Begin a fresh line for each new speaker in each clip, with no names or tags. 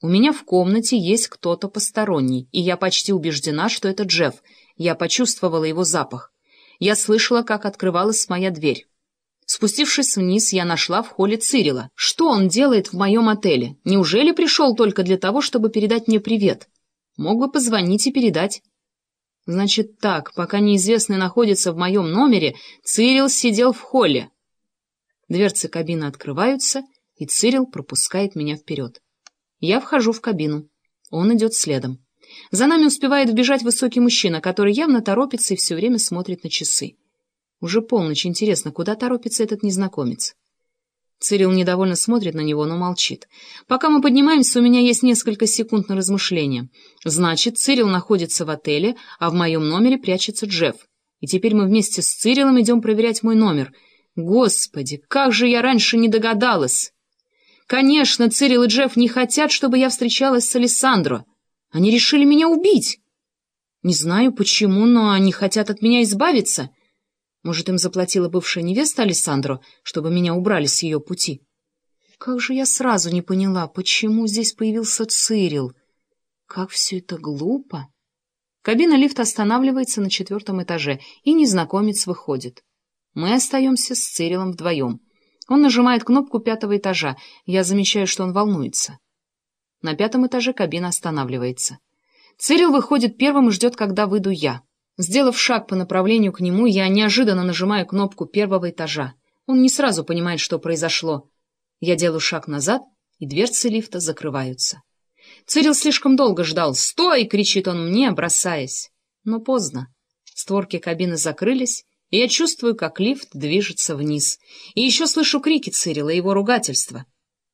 У меня в комнате есть кто-то посторонний, и я почти убеждена, что это Джефф. Я почувствовала его запах. Я слышала, как открывалась моя дверь. Спустившись вниз, я нашла в холле Цирила. Что он делает в моем отеле? Неужели пришел только для того, чтобы передать мне привет? Мог бы позвонить и передать. Значит так, пока неизвестный находится в моем номере, Цирил сидел в холле. Дверцы кабины открываются, и Цирил пропускает меня вперед. Я вхожу в кабину. Он идет следом. За нами успевает вбежать высокий мужчина, который явно торопится и все время смотрит на часы. Уже полночь, интересно, куда торопится этот незнакомец? Цирил недовольно смотрит на него, но молчит. Пока мы поднимаемся, у меня есть несколько секунд на размышление. Значит, Цирил находится в отеле, а в моем номере прячется Джефф. И теперь мы вместе с Цирилом идем проверять мой номер. Господи, как же я раньше не догадалась! Конечно, Цирил и Джефф не хотят, чтобы я встречалась с Алессандро. Они решили меня убить. Не знаю почему, но они хотят от меня избавиться. Может, им заплатила бывшая невеста Алессандро, чтобы меня убрали с ее пути? Как же я сразу не поняла, почему здесь появился Цирил? Как все это глупо! Кабина лифта останавливается на четвертом этаже, и незнакомец выходит. Мы остаемся с Цирилом вдвоем. Он нажимает кнопку пятого этажа. Я замечаю, что он волнуется. На пятом этаже кабина останавливается. Цирил выходит первым и ждет, когда выйду я. Сделав шаг по направлению к нему, я неожиданно нажимаю кнопку первого этажа. Он не сразу понимает, что произошло. Я делаю шаг назад, и дверцы лифта закрываются. Цирил слишком долго ждал. «Стой!» — кричит он мне, бросаясь. Но поздно. Створки кабины закрылись, я чувствую, как лифт движется вниз. И еще слышу крики Цирила и его ругательства.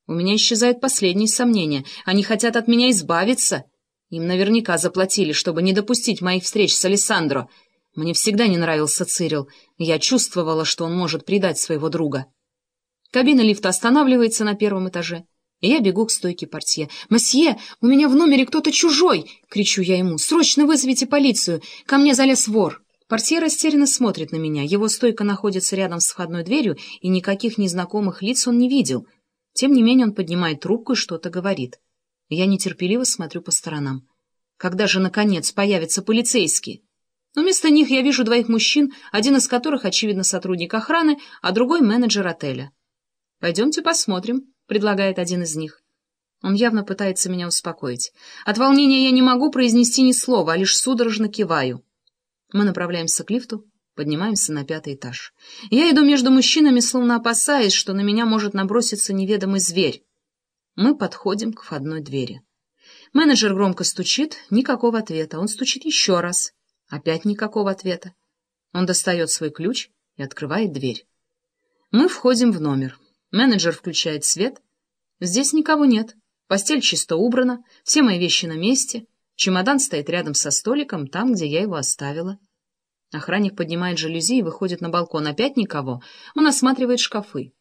У меня исчезают последние сомнения. Они хотят от меня избавиться. Им наверняка заплатили, чтобы не допустить моих встреч с Алессандро. Мне всегда не нравился Цирил. Я чувствовала, что он может предать своего друга. Кабина лифта останавливается на первом этаже. И я бегу к стойке портье. «Мосье, у меня в номере кто-то чужой!» — кричу я ему. «Срочно вызовите полицию! Ко мне залез вор!» Портье растерянно смотрит на меня. Его стойка находится рядом с входной дверью, и никаких незнакомых лиц он не видел. Тем не менее он поднимает трубку и что-то говорит. Я нетерпеливо смотрю по сторонам. Когда же, наконец, появятся полицейские? Но вместо них я вижу двоих мужчин, один из которых, очевидно, сотрудник охраны, а другой — менеджер отеля. «Пойдемте посмотрим», — предлагает один из них. Он явно пытается меня успокоить. От волнения я не могу произнести ни слова, а лишь судорожно киваю. Мы направляемся к лифту, поднимаемся на пятый этаж. Я иду между мужчинами, словно опасаясь, что на меня может наброситься неведомый зверь. Мы подходим к входной двери. Менеджер громко стучит, никакого ответа. Он стучит еще раз. Опять никакого ответа. Он достает свой ключ и открывает дверь. Мы входим в номер. Менеджер включает свет. Здесь никого нет. Постель чисто убрана, все мои вещи на месте. Чемодан стоит рядом со столиком, там, где я его оставила. Охранник поднимает жалюзи и выходит на балкон. Опять никого. Он осматривает шкафы.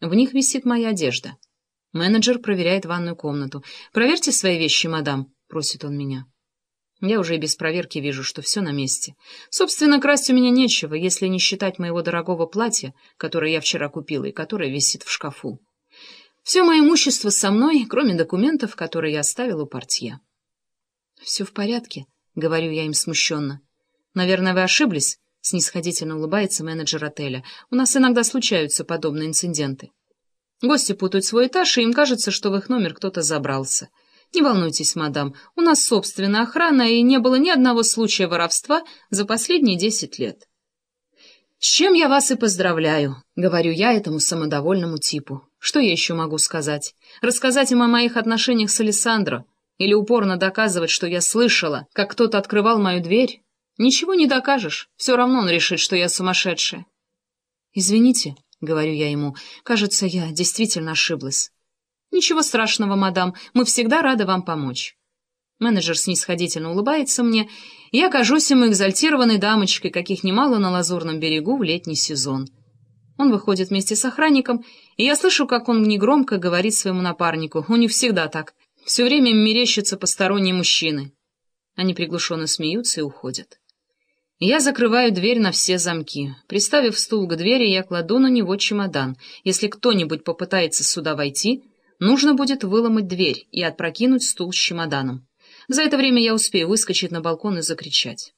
В них висит моя одежда. Менеджер проверяет ванную комнату. «Проверьте свои вещи, мадам», — просит он меня. Я уже и без проверки вижу, что все на месте. Собственно, красть у меня нечего, если не считать моего дорогого платья, которое я вчера купила и которое висит в шкафу. Все мое имущество со мной, кроме документов, которые я оставила у портье. «Все в порядке», — говорю я им смущенно. «Наверное, вы ошиблись?» — снисходительно улыбается менеджер отеля. «У нас иногда случаются подобные инциденты. Гости путают свой этаж, и им кажется, что в их номер кто-то забрался. Не волнуйтесь, мадам, у нас собственная охрана, и не было ни одного случая воровства за последние десять лет». «С чем я вас и поздравляю», — говорю я этому самодовольному типу. «Что я еще могу сказать? Рассказать им о моих отношениях с Алессандро?» Или упорно доказывать, что я слышала, как кто-то открывал мою дверь? Ничего не докажешь, все равно он решит, что я сумасшедшая. «Извините», — говорю я ему, — «кажется, я действительно ошиблась». «Ничего страшного, мадам, мы всегда рады вам помочь». Менеджер снисходительно улыбается мне, и я кажусь ему экзальтированной дамочкой, каких немало на Лазурном берегу в летний сезон. Он выходит вместе с охранником, и я слышу, как он негромко говорит своему напарнику. У них всегда так. Все время мерещатся посторонние мужчины. Они приглушенно смеются и уходят. Я закрываю дверь на все замки. Приставив стул к двери, я кладу на него чемодан. Если кто-нибудь попытается сюда войти, Нужно будет выломать дверь и опрокинуть стул с чемоданом. За это время я успею выскочить на балкон и закричать.